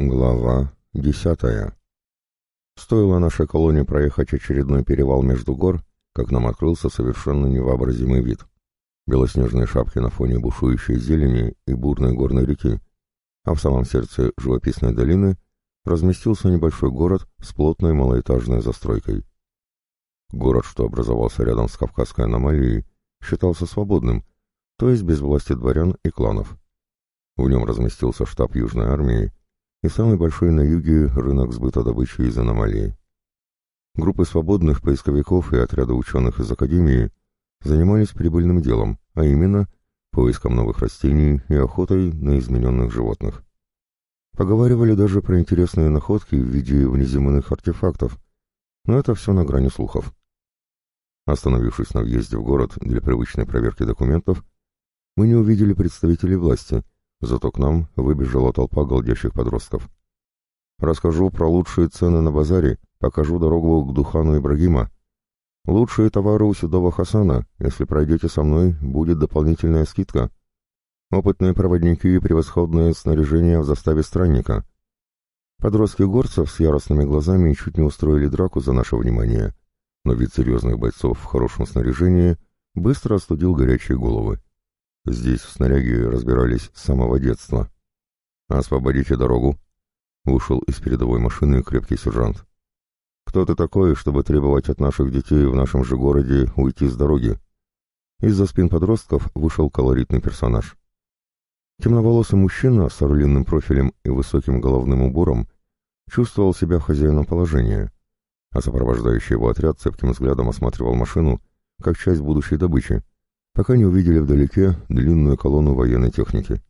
Глава десятая. Стоило нашей колонии проехать очередной перевал между гор, как нам открылся совершенно невообразимый вид. Белоснежные шапки на фоне бушующей зелени и бурной горной реки, а в самом сердце живописной долины разместился небольшой город с плотной малоэтажной застройкой. Город, что образовался рядом с Кавказской аномалией, считался свободным, то есть без власти дворян и кланов. В нем разместился штаб Южной армии, и самый большой на юге рынок сбыта добычи из аномалии. Группы свободных поисковиков и отряда ученых из Академии занимались прибыльным делом, а именно поиском новых растений и охотой на измененных животных. Поговаривали даже про интересные находки в виде внеземных артефактов, но это все на грани слухов. Остановившись на въезде в город для привычной проверки документов, мы не увидели представителей власти — Зато к нам выбежала толпа голдящих подростков. Расскажу про лучшие цены на базаре, покажу дорогу к Духану Ибрагима. Лучшие товары у Седова Хасана, если пройдете со мной, будет дополнительная скидка. Опытные проводники и превосходное снаряжение в заставе странника. Подростки горцев с яростными глазами чуть не устроили драку за наше внимание, но вид серьезных бойцов в хорошем снаряжении быстро остудил горячие головы. Здесь в снаряге разбирались с самого детства. «Освободите дорогу!» Вышел из передовой машины крепкий сержант. «Кто ты такой, чтобы требовать от наших детей в нашем же городе уйти с дороги?» Из-за спин подростков вышел колоритный персонаж. Темноволосый мужчина с орлиным профилем и высоким головным убором чувствовал себя хозяином положения, а сопровождающий его отряд цепким взглядом осматривал машину как часть будущей добычи, пока не увидели вдалеке длинную колонну военной техники.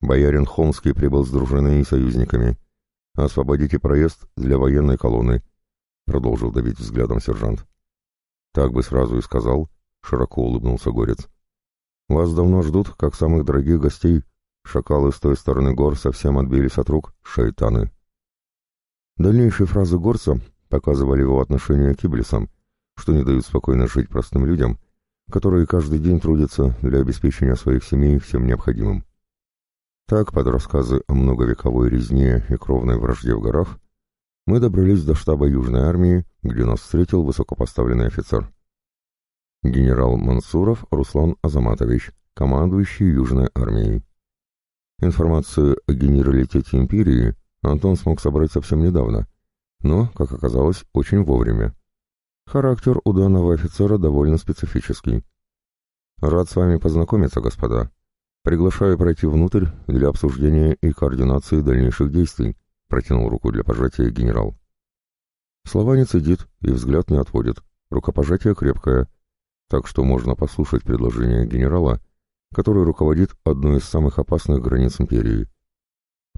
Боярин Холмский прибыл с дружиной и союзниками. «Освободите проезд для военной колонны», — продолжил давить взглядом сержант. «Так бы сразу и сказал», — широко улыбнулся Горец. «Вас давно ждут, как самых дорогих гостей. Шакалы с той стороны гор совсем отбились от рук, шайтаны». Дальнейшие фразы Горца показывали его отношение к Иблисам, что не дают спокойно жить простым людям, которые каждый день трудятся для обеспечения своих семей всем необходимым. Так, под рассказы о многовековой резне и кровной вражде в горах, мы добрались до штаба Южной армии, где нас встретил высокопоставленный офицер. Генерал Мансуров Руслан Азаматович, командующий Южной армией. Информацию о генералитете империи Антон смог собрать совсем недавно, но, как оказалось, очень вовремя. Характер у данного офицера довольно специфический. Рад с вами познакомиться, господа. Приглашаю пройти внутрь для обсуждения и координации дальнейших действий, протянул руку для пожатия генерал. Слова не цедит и взгляд не отводит. Рукопожатие крепкое, так что можно послушать предложение генерала, который руководит одной из самых опасных границ империи.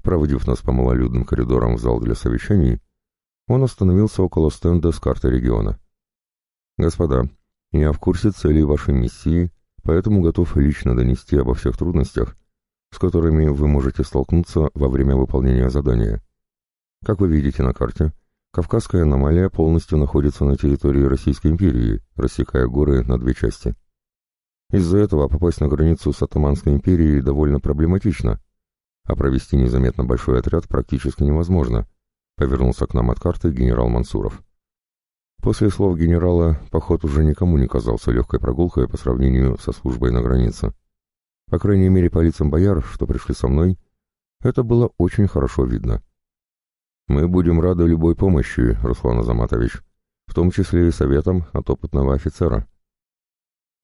Проводив нас по малолюдным коридорам в зал для совещаний, он остановился около стенда с картой региона. «Господа, я в курсе целей вашей миссии, поэтому готов лично донести обо всех трудностях, с которыми вы можете столкнуться во время выполнения задания. Как вы видите на карте, Кавказская аномалия полностью находится на территории Российской империи, рассекая горы на две части. Из-за этого попасть на границу с Атаманской империей довольно проблематично, а провести незаметно большой отряд практически невозможно, повернулся к нам от карты генерал Мансуров. После слов генерала поход уже никому не казался легкой прогулкой по сравнению со службой на границе. По крайней мере, по лицам бояр, что пришли со мной, это было очень хорошо видно. «Мы будем рады любой помощи, Руслан Азаматович, в том числе и советом от опытного офицера.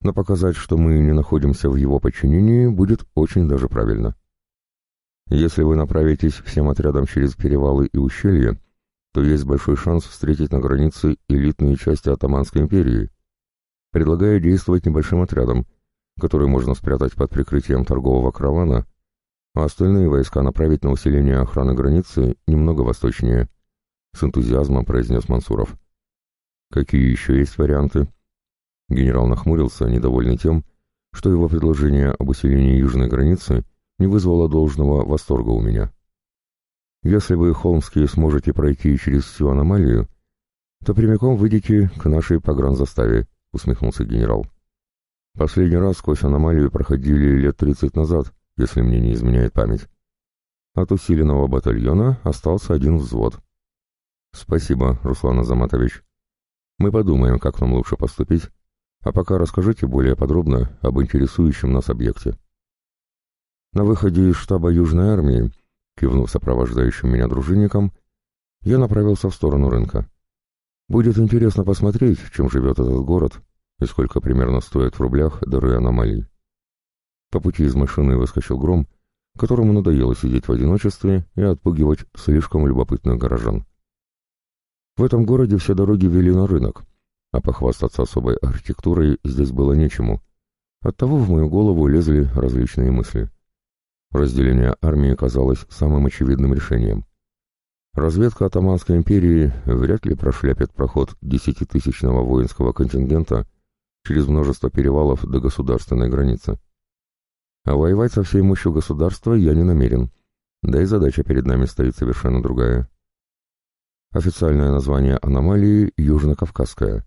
Но показать, что мы не находимся в его подчинении, будет очень даже правильно. Если вы направитесь всем отрядом через перевалы и ущелья, то есть большой шанс встретить на границе элитные части Атаманской империи. Предлагаю действовать небольшим отрядом, который можно спрятать под прикрытием торгового каравана, а остальные войска направить на усиление охраны границы немного восточнее, с энтузиазмом произнес Мансуров. Какие еще есть варианты? Генерал нахмурился, недовольный тем, что его предложение об усилении южной границы не вызвало должного восторга у меня. Если вы, Холмские, сможете пройти через всю аномалию, то прямиком выйдете к нашей погранзаставе», — усмехнулся генерал. «Последний раз сквозь аномалию проходили лет тридцать назад, если мне не изменяет память. От усиленного батальона остался один взвод. Спасибо, Руслан Азаматович. Мы подумаем, как нам лучше поступить, а пока расскажите более подробно об интересующем нас объекте. На выходе из штаба Южной армии, кивнув сопровождающим меня дружинникам, я направился в сторону рынка. Будет интересно посмотреть, чем живет этот город и сколько примерно стоит в рублях дары аномалий. По пути из машины выскочил гром, которому надоело сидеть в одиночестве и отпугивать слишком любопытных горожан. В этом городе все дороги вели на рынок, а похвастаться особой архитектурой здесь было нечему. Оттого в мою голову лезли различные мысли. Разделение армии казалось самым очевидным решением. Разведка Атаманской империи вряд ли прошляпит проход десятитысячного воинского контингента через множество перевалов до государственной границы. А воевать со всей мощью государства я не намерен, да и задача перед нами стоит совершенно другая. Официальное название аномалии — Южно-Кавказская.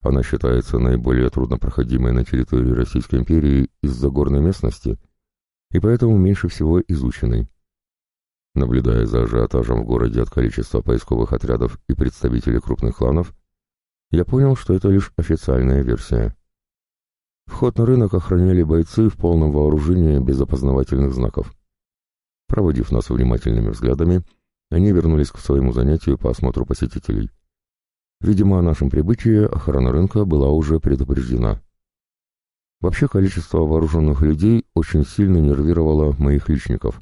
Она считается наиболее труднопроходимой на территории Российской империи из-за горной местности и поэтому меньше всего изученной. Наблюдая за ажиотажем в городе от количества поисковых отрядов и представителей крупных кланов, я понял, что это лишь официальная версия. Вход на рынок охраняли бойцы в полном вооружении без опознавательных знаков. Проводив нас внимательными взглядами, они вернулись к своему занятию по осмотру посетителей. Видимо, о нашем прибытии охрана рынка была уже предупреждена. Вообще количество вооруженных людей очень сильно нервировало моих личников.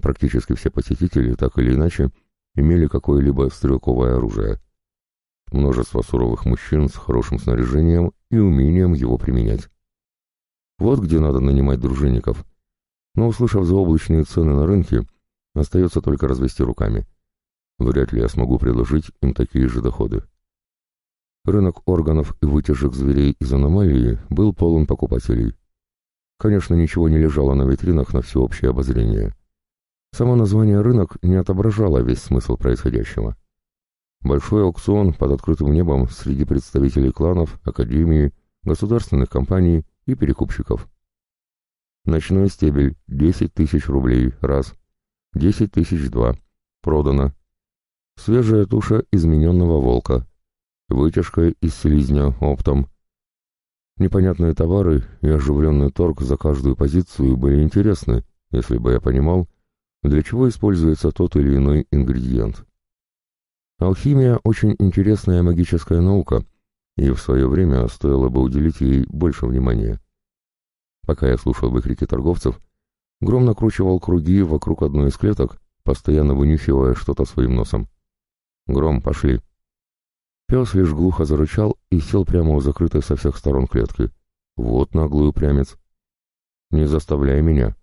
Практически все посетители, так или иначе, имели какое-либо стрелковое оружие. Множество суровых мужчин с хорошим снаряжением и умением его применять. Вот где надо нанимать дружинников. Но, услышав заоблачные цены на рынке, остается только развести руками. Вряд ли я смогу предложить им такие же доходы. Рынок органов и вытяжек зверей из аномалии был полон покупателей. Конечно, ничего не лежало на витринах на всеобщее обозрение. Само название «рынок» не отображало весь смысл происходящего. Большой аукцион под открытым небом среди представителей кланов, академии, государственных компаний и перекупщиков. Ночной стебель – 10 тысяч рублей, раз. 10 тысяч, два. Продано. Свежая туша измененного волка. Вытяжка из слизня оптом. Непонятные товары и оживленный торг за каждую позицию были интересны, если бы я понимал, для чего используется тот или иной ингредиент. Алхимия – очень интересная магическая наука, и в свое время стоило бы уделить ей больше внимания. Пока я слушал выкрики торговцев, Гром накручивал круги вокруг одной из клеток, постоянно вынюхивая что-то своим носом. «Гром, пошли!» Пес лишь глухо зарычал и сел прямо у закрытой со всех сторон клетки. «Вот наглый упрямец!» «Не заставляй меня!»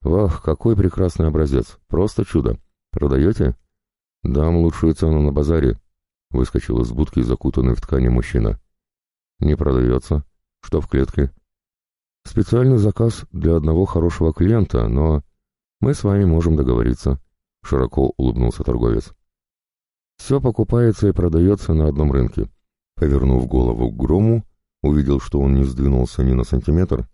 «Вах, какой прекрасный образец! Просто чудо! Продаете?» «Дам лучшую цену на базаре», — выскочил из будки закутанный в ткани мужчина. «Не продается. Что в клетке?» «Специальный заказ для одного хорошего клиента, но мы с вами можем договориться», — широко улыбнулся торговец. «Все покупается и продается на одном рынке». Повернув голову к грому, увидел, что он не сдвинулся ни на сантиметр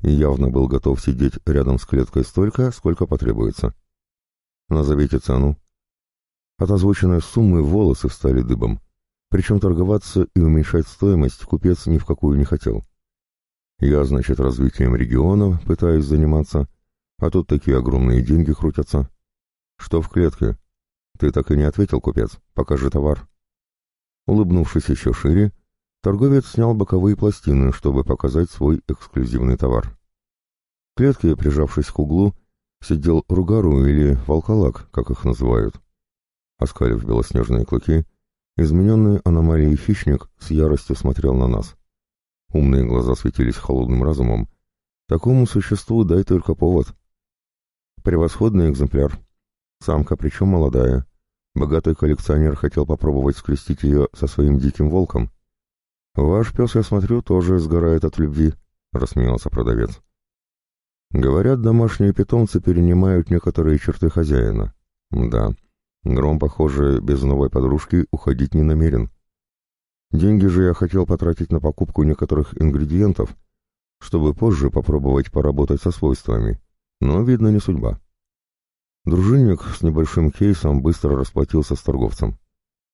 и явно был готов сидеть рядом с клеткой столько, сколько потребуется. «Назовите цену», от озвученной суммы волосы встали дыбом. Причем торговаться и уменьшать стоимость купец ни в какую не хотел. Я, значит, развитием региона пытаюсь заниматься, а тут такие огромные деньги крутятся. Что в клетке? Ты так и не ответил, купец. Покажи товар. Улыбнувшись еще шире, торговец снял боковые пластины, чтобы показать свой эксклюзивный товар. В клетке, прижавшись к углу, сидел ругару или волколак, как их называют. Оскалив белоснежные клыки, измененный аномалией хищник с яростью смотрел на нас. Умные глаза светились холодным разумом. Такому существу дай только повод. Превосходный экземпляр. Самка, причем молодая. Богатый коллекционер хотел попробовать скрестить ее со своим диким волком. «Ваш пес, я смотрю, тоже сгорает от любви», — рассмеялся продавец. «Говорят, домашние питомцы перенимают некоторые черты хозяина. Да, Гром, похоже, без новой подружки уходить не намерен. Деньги же я хотел потратить на покупку некоторых ингредиентов, чтобы позже попробовать поработать со свойствами, но, видно, не судьба. Дружинник с небольшим кейсом быстро расплатился с торговцем.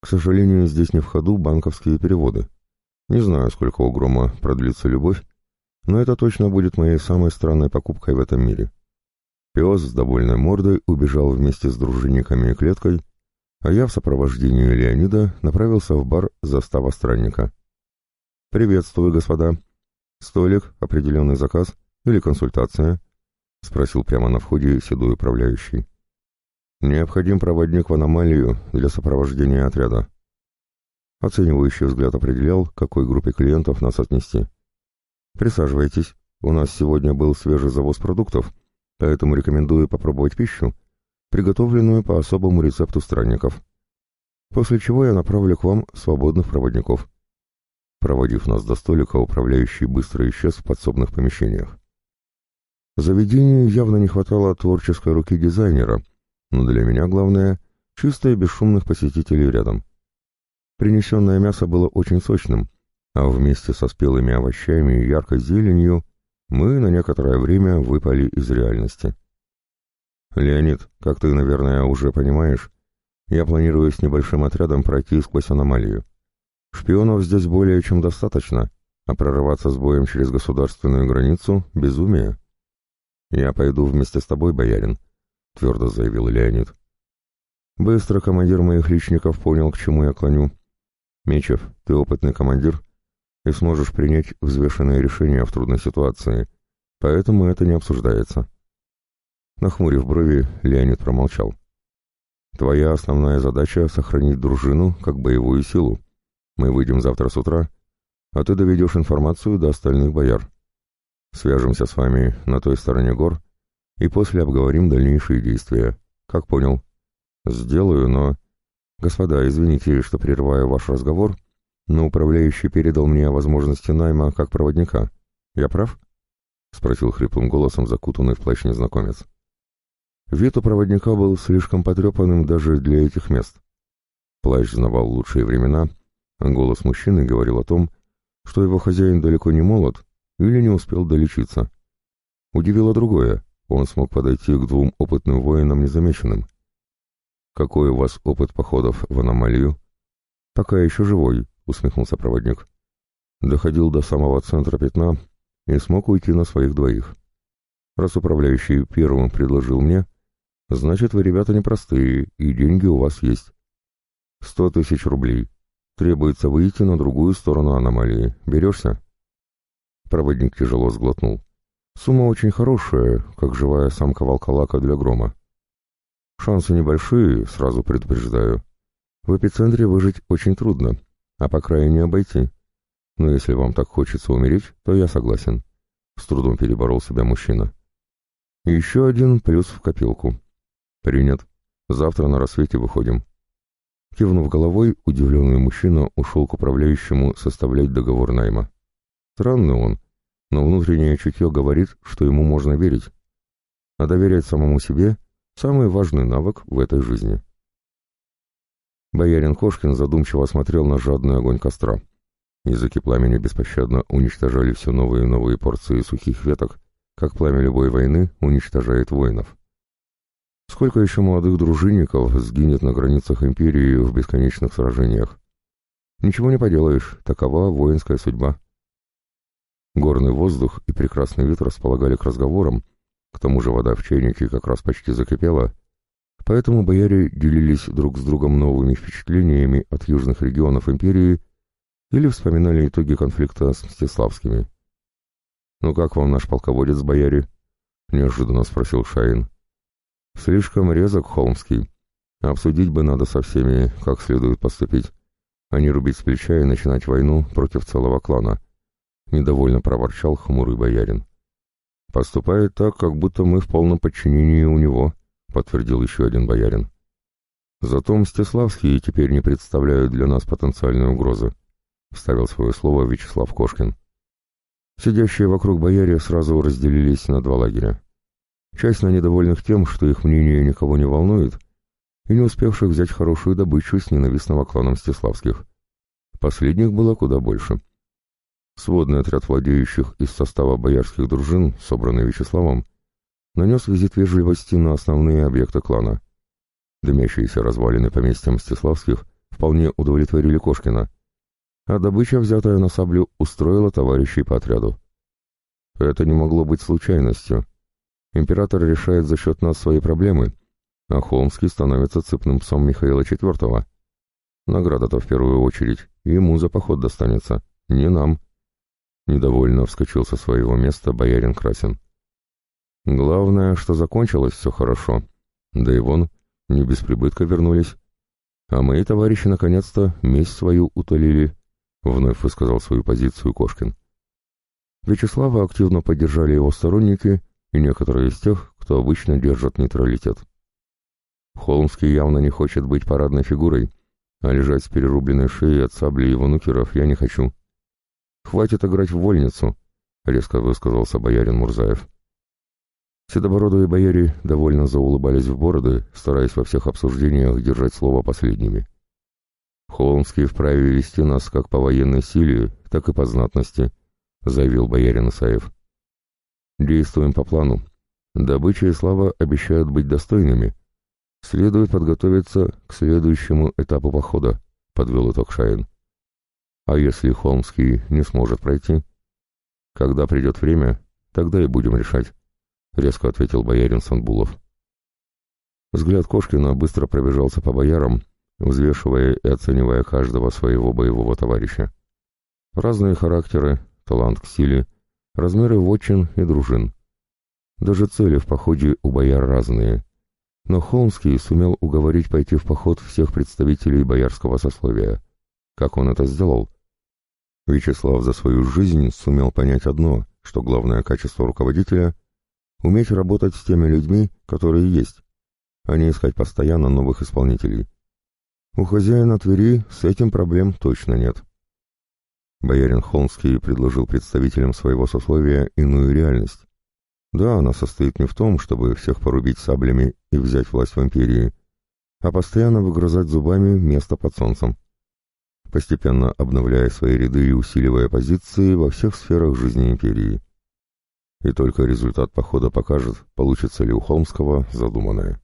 К сожалению, здесь не в ходу банковские переводы. Не знаю, сколько у Грома продлится любовь, но это точно будет моей самой странной покупкой в этом мире. Пес с довольной мордой убежал вместе с дружинниками и клеткой, а я в сопровождении Леонида направился в бар застава странника. «Приветствую, господа. Столик, определенный заказ или консультация?» — спросил прямо на входе седой управляющий. «Необходим проводник в аномалию для сопровождения отряда». Оценивающий взгляд определял, к какой группе клиентов нас отнести. «Присаживайтесь. У нас сегодня был свежий завоз продуктов, поэтому рекомендую попробовать пищу, приготовленную по особому рецепту странников. После чего я направлю к вам свободных проводников». Проводив нас до столика, управляющий быстро исчез в подсобных помещениях. Заведению явно не хватало творческой руки дизайнера, но для меня главное — чисто и бесшумных посетителей рядом. Принесенное мясо было очень сочным, а вместе со спелыми овощами и яркой зеленью мы на некоторое время выпали из реальности. «Леонид, как ты, наверное, уже понимаешь, я планирую с небольшим отрядом пройти сквозь аномалию. Шпионов здесь более чем достаточно, а прорываться с боем через государственную границу — безумие. Я пойду вместе с тобой, боярин», — твердо заявил Леонид. Быстро командир моих личников понял, к чему я клоню. «Мечев, ты опытный командир и сможешь принять взвешенное решение в трудной ситуации, поэтому это не обсуждается». Нахмурив брови, Леонид промолчал. «Твоя основная задача — сохранить дружину как боевую силу. Мы выйдем завтра с утра, а ты доведешь информацию до остальных бояр. Свяжемся с вами на той стороне гор и после обговорим дальнейшие действия. Как понял? Сделаю, но... Господа, извините, что прерываю ваш разговор, но управляющий передал мне возможности найма как проводника. Я прав? Спросил хриплым голосом закутанный в плащ незнакомец. Вид у проводника был слишком потрепанным даже для этих мест. Плащ знавал лучшие времена, а голос мужчины говорил о том, что его хозяин далеко не молод или не успел долечиться. Удивило другое, он смог подойти к двум опытным воинам незамеченным. «Какой у вас опыт походов в аномалию?» «Пока еще живой», — усмехнулся проводник. Доходил до самого центра пятна и смог уйти на своих двоих. Раз управляющий первым предложил мне, значит, вы, ребята, непростые, и деньги у вас есть. Сто тысяч рублей. Требуется выйти на другую сторону аномалии. Берешься?» Проводник тяжело сглотнул. Сумма очень хорошая, как живая самка волколака для грома. Шансы небольшие, сразу предупреждаю. В эпицентре выжить очень трудно, а по крайне обойти. Но если вам так хочется умереть, то я согласен. С трудом переборол себя мужчина. еще один плюс в копилку. Принят. Завтра на рассвете выходим. Кивнув головой, удивленный мужчина ушел к управляющему составлять договор найма. Странный он, но внутреннее чутье говорит, что ему можно верить. А доверять самому себе — самый важный навык в этой жизни. Боярин Кошкин задумчиво смотрел на жадный огонь костра. Языки пламени беспощадно уничтожали все новые и новые порции сухих веток, как пламя любой войны уничтожает воинов. Сколько еще молодых дружинников сгинет на границах империи в бесконечных сражениях? Ничего не поделаешь, такова воинская судьба. Горный воздух и прекрасный вид располагали к разговорам, к тому же вода в чайнике как раз почти закипела, поэтому бояре делились друг с другом новыми впечатлениями от южных регионов империи или вспоминали итоги конфликта с Мстиславскими. «Ну как вам наш полководец, бояре?» — неожиданно спросил Шаин. «Слишком резок, Холмский. Обсудить бы надо со всеми, как следует поступить, а не рубить с плеча и начинать войну против целого клана». — недовольно проворчал хмурый боярин. «Поступает так, как будто мы в полном подчинении у него», — подтвердил еще один боярин. «Зато Мстиславские теперь не представляют для нас потенциальной угрозы», — вставил свое слово Вячеслав Кошкин. Сидящие вокруг бояре сразу разделились на два лагеря. Часть на недовольных тем, что их мнение никого не волнует, и не успевших взять хорошую добычу с ненавистного клана Мстиславских. Последних было куда больше. Сводный отряд владеющих из состава боярских дружин, собранный Вячеславом, нанес визит вежливости на основные объекты клана. Дымящиеся развалины поместья Мстиславских вполне удовлетворили Кошкина, а добыча, взятая на саблю, устроила товарищей по отряду. Это не могло быть случайностью. Император решает за счет нас свои проблемы, а Холмский становится цепным псом Михаила IV. Награда-то в первую очередь ему за поход достанется, не нам. Недовольно вскочил со своего места боярин Красин. Главное, что закончилось все хорошо. Да и вон, не без прибытка вернулись. А мои товарищи наконец-то месть свою утолили, — вновь высказал свою позицию Кошкин. Вячеслава активно поддержали его сторонники и некоторые из тех, кто обычно держит нейтралитет. Холмский явно не хочет быть парадной фигурой, а лежать с перерубленной шеей от сабли его нукеров я не хочу. «Хватит играть в вольницу», — резко высказался боярин Мурзаев. Седобородые бояре довольно заулыбались в бороды, стараясь во всех обсуждениях держать слово последними. «Холмский вправе вести нас как по военной силе, так и по знатности», — заявил боярин Исаев. «Действуем по плану. Добыча и слава обещают быть достойными. Следует подготовиться к следующему этапу похода», — подвел итог Шаин. «А если Холмский не сможет пройти? Когда придет время, тогда и будем решать». — резко ответил боярин Санбулов. Взгляд Кошкина быстро пробежался по боярам, взвешивая и оценивая каждого своего боевого товарища. Разные характеры, талант к силе, размеры вотчин и дружин. Даже цели в походе у бояр разные. Но Холмский сумел уговорить пойти в поход всех представителей боярского сословия. Как он это сделал? Вячеслав за свою жизнь сумел понять одно, что главное качество руководителя Уметь работать с теми людьми, которые есть, а не искать постоянно новых исполнителей. У хозяина Твери с этим проблем точно нет. Боярин Холмский предложил представителям своего сословия иную реальность. Да, она состоит не в том, чтобы всех порубить саблями и взять власть в империи, а постоянно выгрызать зубами место под солнцем, постепенно обновляя свои ряды и усиливая позиции во всех сферах жизни империи и только результат похода покажет, получится ли у Холмского задуманное.